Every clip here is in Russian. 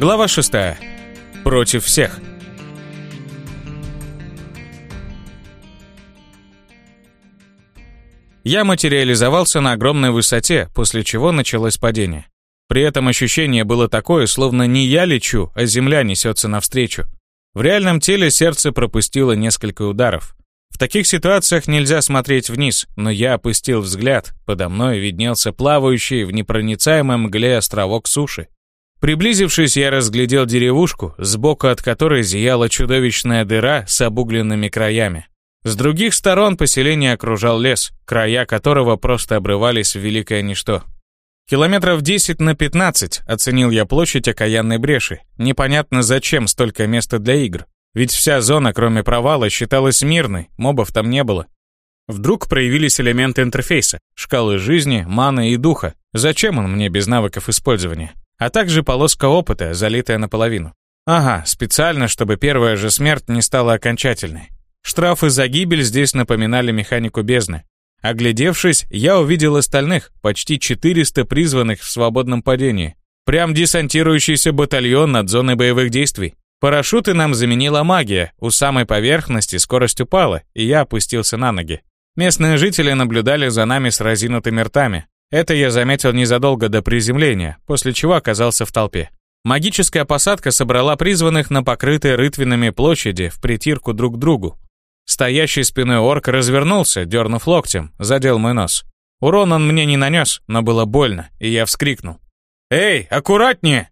Глава 6. Против всех. Я материализовался на огромной высоте, после чего началось падение. При этом ощущение было такое, словно не я лечу, а земля несется навстречу. В реальном теле сердце пропустило несколько ударов. В таких ситуациях нельзя смотреть вниз, но я опустил взгляд, подо мной виднелся плавающий в непроницаемом мгле островок суши. Приблизившись, я разглядел деревушку, сбоку от которой зияла чудовищная дыра с обугленными краями. С других сторон поселение окружал лес, края которого просто обрывались в великое ничто. Километров 10 на 15 оценил я площадь окаянной бреши. Непонятно зачем столько места для игр. Ведь вся зона, кроме провала, считалась мирной, мобов там не было. Вдруг проявились элементы интерфейса, шкалы жизни, маны и духа. Зачем он мне без навыков использования? А также полоска опыта, залитая наполовину. Ага, специально, чтобы первая же смерть не стала окончательной. Штрафы за гибель здесь напоминали механику бездны. Оглядевшись, я увидел остальных, почти 400 призванных в свободном падении. Прям десантирующийся батальон над зоной боевых действий. Парашюты нам заменила магия, у самой поверхности скорость упала, и я опустился на ноги. Местные жители наблюдали за нами с разинутыми ртами, это я заметил незадолго до приземления, после чего оказался в толпе. Магическая посадка собрала призванных на покрытой рытвинами площади в притирку друг к другу. Стоящий спиной орк развернулся, дернув локтем, задел мой нос. Урон он мне не нанес, но было больно, и я вскрикнул. «Эй, аккуратнее!»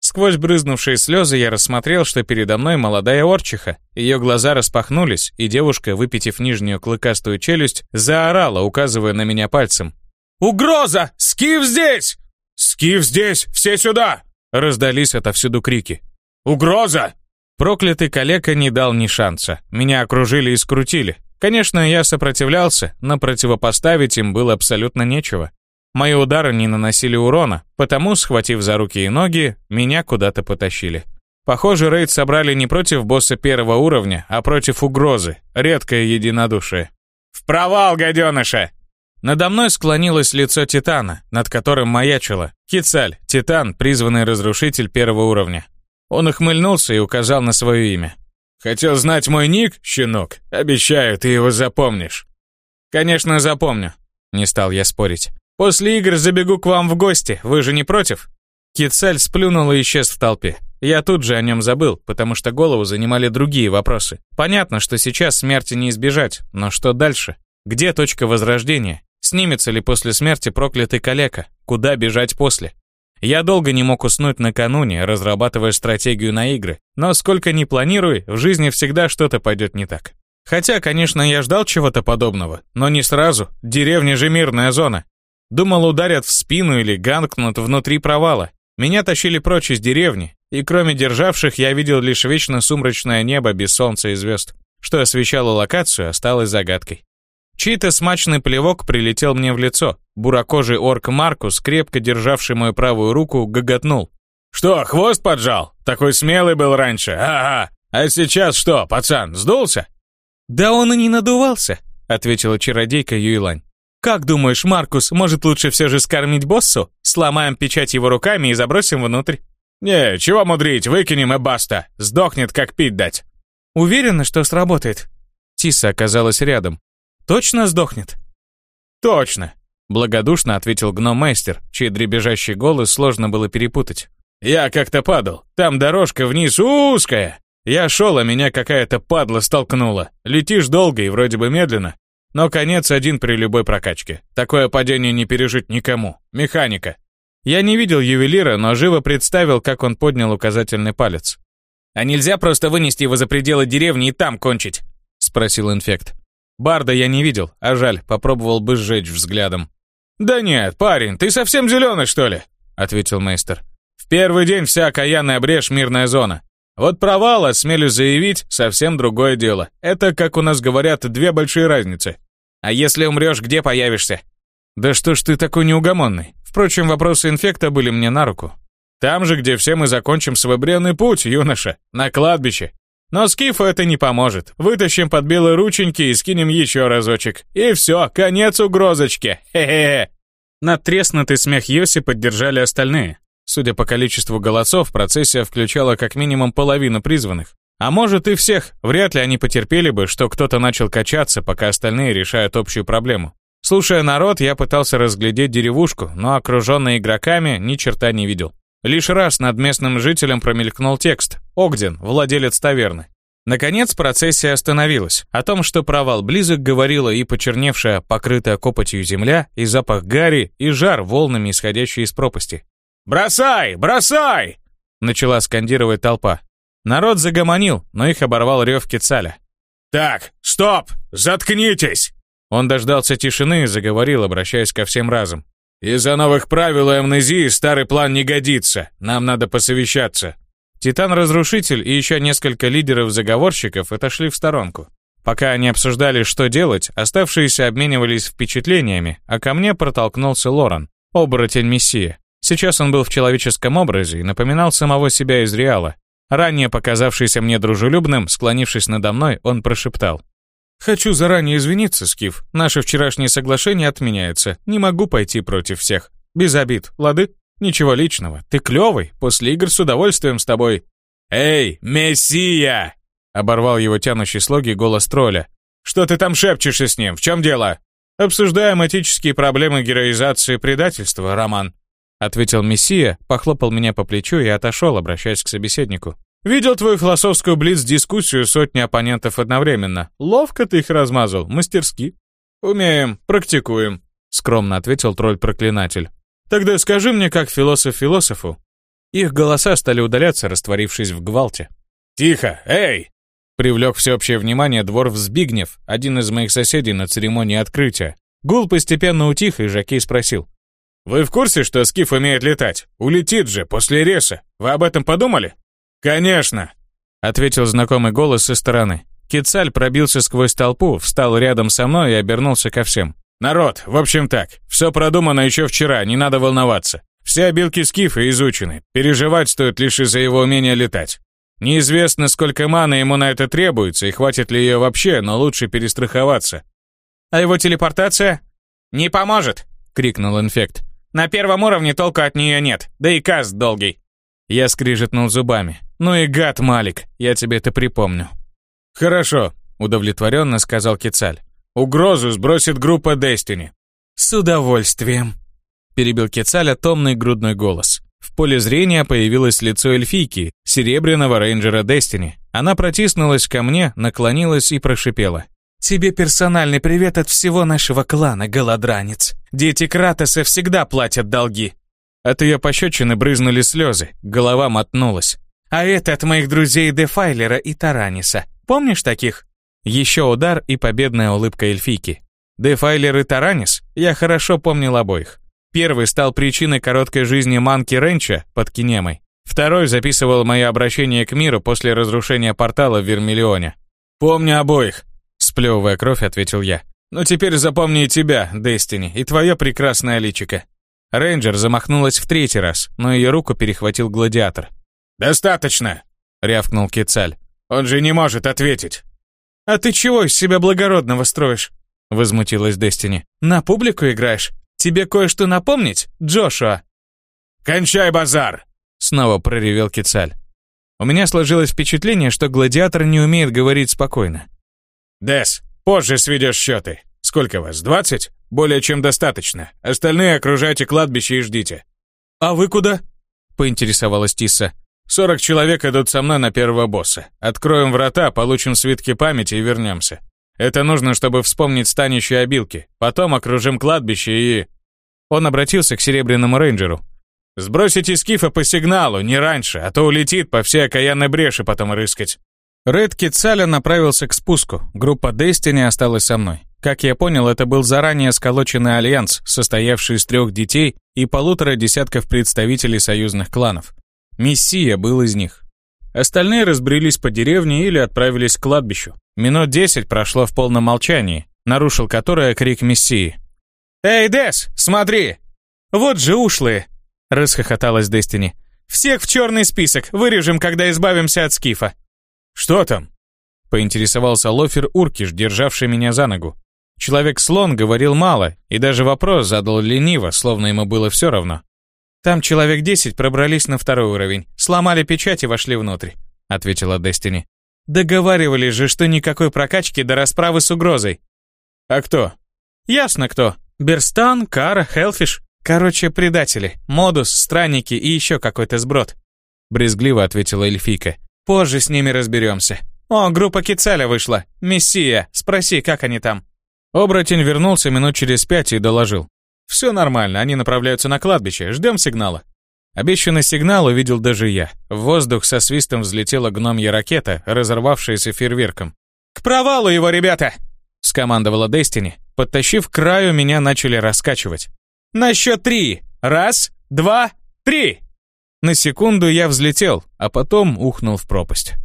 Сквозь брызнувшие слезы я рассмотрел, что передо мной молодая орчиха. Ее глаза распахнулись, и девушка, выпитив нижнюю клыкастую челюсть, заорала, указывая на меня пальцем. «Угроза! Скиф здесь!» «Скиф здесь! Все сюда!» Раздались отовсюду крики. «Угроза!» Проклятый калека не дал ни шанса. Меня окружили и скрутили. Конечно, я сопротивлялся, но противопоставить им было абсолютно нечего. Мои удары не наносили урона, потому, схватив за руки и ноги, меня куда-то потащили. Похоже, рейд собрали не против босса первого уровня, а против угрозы. Редкое единодушие. «В провал, гаденыша!» Надо мной склонилось лицо Титана, над которым маячило. Кицаль, Титан, призванный разрушитель первого уровня. Он ухмыльнулся и указал на свое имя. «Хотел знать мой ник, щенок? Обещаю, ты его запомнишь». «Конечно, запомню», — не стал я спорить. «После игр забегу к вам в гости, вы же не против?» Кицаль сплюнул и исчез в толпе. Я тут же о нем забыл, потому что голову занимали другие вопросы. Понятно, что сейчас смерти не избежать, но что дальше? Где точка возрождения? Снимется ли после смерти проклятый калека? Куда бежать после? Я долго не мог уснуть накануне, разрабатывая стратегию на игры, но сколько ни планируй, в жизни всегда что-то пойдет не так. Хотя, конечно, я ждал чего-то подобного, но не сразу, деревня же мирная зона. Думал, ударят в спину или ганкнут внутри провала. Меня тащили прочь из деревни, и кроме державших я видел лишь вечно сумрачное небо без солнца и звезд. Что освещало локацию, осталось загадкой. Чей-то смачный плевок прилетел мне в лицо. Буракожий орк Маркус, крепко державший мою правую руку, гоготнул. «Что, хвост поджал? Такой смелый был раньше, ага. А сейчас что, пацан, сдулся?» «Да он и не надувался», — ответила чародейка Юйлань. «Как думаешь, Маркус, может лучше все же скормить боссу? Сломаем печать его руками и забросим внутрь?» «Не, чего мудрить, выкинем и баста. Сдохнет, как пить дать». «Уверена, что сработает?» Тиса оказалась рядом. Точно сдохнет?» «Точно», — благодушно ответил гном-мастер, чей дребезжащий голос сложно было перепутать. «Я как-то падал. Там дорожка вниз узкая. Я шел, а меня какая-то падла столкнула. Летишь долго и вроде бы медленно. Но конец один при любой прокачке. Такое падение не пережить никому. Механика. Я не видел ювелира, но живо представил, как он поднял указательный палец. «А нельзя просто вынести его за пределы деревни и там кончить?» — спросил инфект. Барда я не видел, а жаль, попробовал бы сжечь взглядом. «Да нет, парень, ты совсем зеленый, что ли?» — ответил мейстер. «В первый день вся окаянная брешь — мирная зона. Вот провал, осмелюсь заявить, совсем другое дело. Это, как у нас говорят, две большие разницы. А если умрешь, где появишься?» «Да что ж ты такой неугомонный? Впрочем, вопросы инфекта были мне на руку. Там же, где все мы закончим свой бренный путь, юноша, на кладбище. Но Скифу это не поможет. Вытащим под белые рученьки и скинем еще разочек. И все, конец угрозочки. Хе-хе-хе. Надтреснутый смех Йоси поддержали остальные. Судя по количеству голосов, процессия включала как минимум половину призванных. А может и всех, вряд ли они потерпели бы, что кто-то начал качаться, пока остальные решают общую проблему. Слушая народ, я пытался разглядеть деревушку, но окруженный игроками ни черта не видел. Лишь раз над местным жителем промелькнул текст «Огден, владелец таверны». Наконец процессия остановилась. О том, что провал близок, говорила и почерневшая, покрытая копотью земля, и запах гари, и жар, волнами исходящий из пропасти. «Бросай! Бросай!» Начала скандировать толпа. Народ загомонил, но их оборвал рев Кицаля. «Так, стоп! Заткнитесь!» Он дождался тишины и заговорил, обращаясь ко всем разом. «Из-за новых правил и амнезии старый план не годится. Нам надо посовещаться». Титан-разрушитель и еще несколько лидеров-заговорщиков отошли в сторонку. Пока они обсуждали, что делать, оставшиеся обменивались впечатлениями, а ко мне протолкнулся Лоран, оборотень-мессия. Сейчас он был в человеческом образе и напоминал самого себя из Реала. Ранее показавшийся мне дружелюбным, склонившись надо мной, он прошептал. «Хочу заранее извиниться, Скиф. Наше вчерашнее соглашение отменяется. Не могу пойти против всех. Без обид, лады?» «Ничего личного. Ты клёвый. После игр с удовольствием с тобой». «Эй, Мессия!» Оборвал его тянущий слоги голос тролля. «Что ты там шепчешься с ним? В чем дело?» «Обсуждаем этические проблемы героизации предательства, Роман», ответил Мессия, похлопал меня по плечу и отошел, обращаясь к собеседнику. «Видел твою философскую блиц-дискуссию сотни оппонентов одновременно. Ловко ты их размазал, мастерски». «Умеем, практикуем», — скромно ответил тролль-проклинатель. Тогда скажи мне, как философ философу. Их голоса стали удаляться, растворившись в гвалте. «Тихо! Эй!» Привлек всеобщее внимание двор Взбигнев, один из моих соседей на церемонии открытия. Гул постепенно утих, и Жакей спросил. «Вы в курсе, что Скиф умеет летать? Улетит же, после реса. Вы об этом подумали?» «Конечно!» — ответил знакомый голос со стороны. Кицаль пробился сквозь толпу, встал рядом со мной и обернулся ко всем. Народ, в общем так, все продумано еще вчера, не надо волноваться. Все обилки скифа изучены, переживать стоит лишь из-за его умения летать. Неизвестно, сколько маны ему на это требуется и хватит ли ее вообще, но лучше перестраховаться. А его телепортация? Не поможет, крикнул инфект. На первом уровне толку от нее нет, да и каст долгий. Я скрижетнул зубами. Ну и гад, Малик, я тебе это припомню. Хорошо, удовлетворенно сказал Кицаль. Угрозу сбросит группа Destiny. С удовольствием. Перебил Кецаля томный грудной голос. В поле зрения появилось лицо эльфийки, серебряного рейнджера Destiny. Она протиснулась ко мне, наклонилась и прошипела. «Тебе персональный привет от всего нашего клана, голодранец. Дети Кратоса всегда платят долги». От ее пощечины брызнули слезы, голова мотнулась. «А это от моих друзей Дефайлера и Тараниса. Помнишь таких?» Еще удар и победная улыбка эльфийки. Дефайлер и Таранис, я хорошо помнил обоих. Первый стал причиной короткой жизни Манки Ренча под Кинемой. Второй записывал мое обращение к миру после разрушения портала в Вермиллионе. «Помню обоих», — сплевывая кровь, ответил я. «Но теперь запомни и тебя, Дестини, и твое прекрасное личико». Рейнджер замахнулась в третий раз, но ее руку перехватил гладиатор. «Достаточно!» — рявкнул Кецаль. «Он же не может ответить!» «А ты чего из себя благородного строишь?» Возмутилась Дестини. «На публику играешь? Тебе кое-что напомнить, Джошуа?» «Кончай базар!» Снова проревел Кицаль. У меня сложилось впечатление, что гладиатор не умеет говорить спокойно. «Дес, позже сведешь счеты. Сколько вас, двадцать? Более чем достаточно. Остальные окружайте кладбище и ждите». «А вы куда?» — поинтересовалась Тисса. Сорок человек идут со мной на первого босса. Откроем врата, получим свитки памяти и вернемся. Это нужно, чтобы вспомнить станущие обилки. Потом окружим кладбище и...» Он обратился к Серебряному рейнджеру. «Сбросите скифа по сигналу, не раньше, а то улетит по всей окаянной бреши потом рыскать». Ред Кицаля направился к спуску. Группа Destiny осталась со мной. Как я понял, это был заранее сколоченный альянс, состоявший из трех детей и полутора десятков представителей союзных кланов. Мессия был из них. Остальные разбрелись по деревне или отправились к кладбищу. Минут десять прошло в полном молчании, нарушил которое крик Мессии. «Эй, Дес, смотри! Вот же ушлые!» — расхохоталась Дестини. «Всех в черный список, вырежем, когда избавимся от скифа». «Что там?» — поинтересовался Лофер Уркиш, державший меня за ногу. Человек-слон говорил мало и даже вопрос задал лениво, словно ему было все равно. Там человек десять пробрались на второй уровень, сломали печать и вошли внутрь», — ответила Дестини. «Договаривались же, что никакой прокачки до расправы с угрозой». «А кто?» «Ясно кто. Берстан, Кара, Хелфиш. Короче, предатели. Модус, странники и еще какой-то сброд». Брезгливо ответила эльфийка. «Позже с ними разберемся. О, группа Кицаля вышла. Мессия, спроси, как они там». Оборотень вернулся минут через пять и доложил. «Все нормально, они направляются на кладбище, ждем сигнала». Обещанный сигнал увидел даже я. В воздух со свистом взлетела гномья ракета, разорвавшаяся фейерверком. «К провалу его, ребята!» — скомандовала Дестини. Подтащив к краю, меня начали раскачивать. «На счет три! Раз, два, три!» На секунду я взлетел, а потом ухнул в пропасть.